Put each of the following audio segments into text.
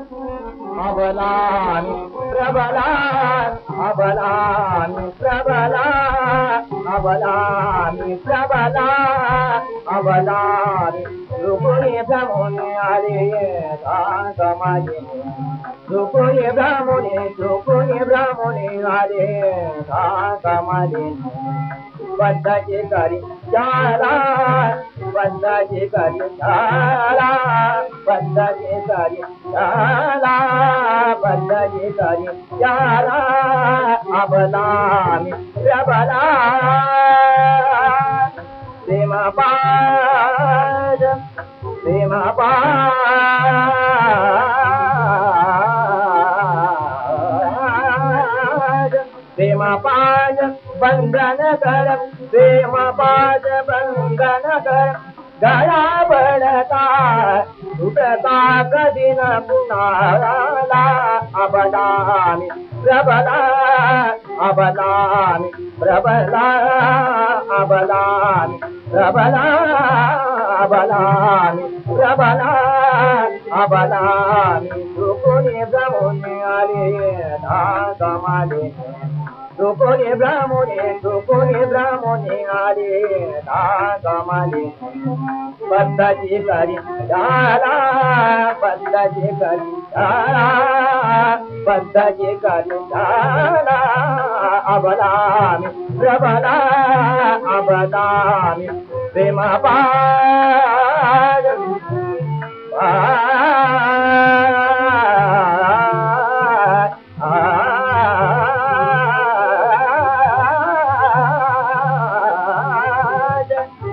अबलान प्रबलान अबलान प्रबला अबलान प्रबला अबलान. रुकुणी भ्रमून आले समाजे रुकुणी भ्रमणे रुकुणी भ्रमणे आले समाजे बंदाचे करी चारा बंदाचे करी चारा बंदाचे करी अव न पीम सेम पाज बंगन कर। गळा बळता तुटता कधी न कुणाला अबदामी प्रबला अबदामी प्रबला अबदामी प्रबला अबदामी प्रबला अबदामी चुकुनी जमुनी आले धागमाले रोपो ब्राह्मणी रोको ब्राह्मणी आरे राती करींदा बंदा जे करे बंदा जे करे अमाम अमामे पा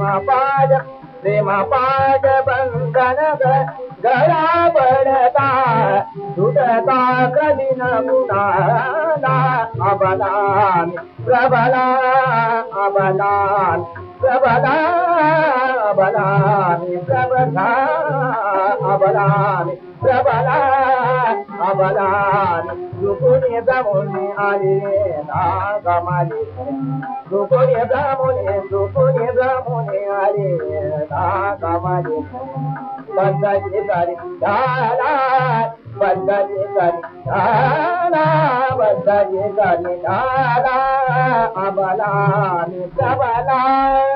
पा प्रेमगरा परता कीन अवदावला अव प्रबला अव प्रबला अव प्रबला बलानु जामे आ कारे दुकी जाम dala आरे आगम dala जेका जेका dala बलानी sabalan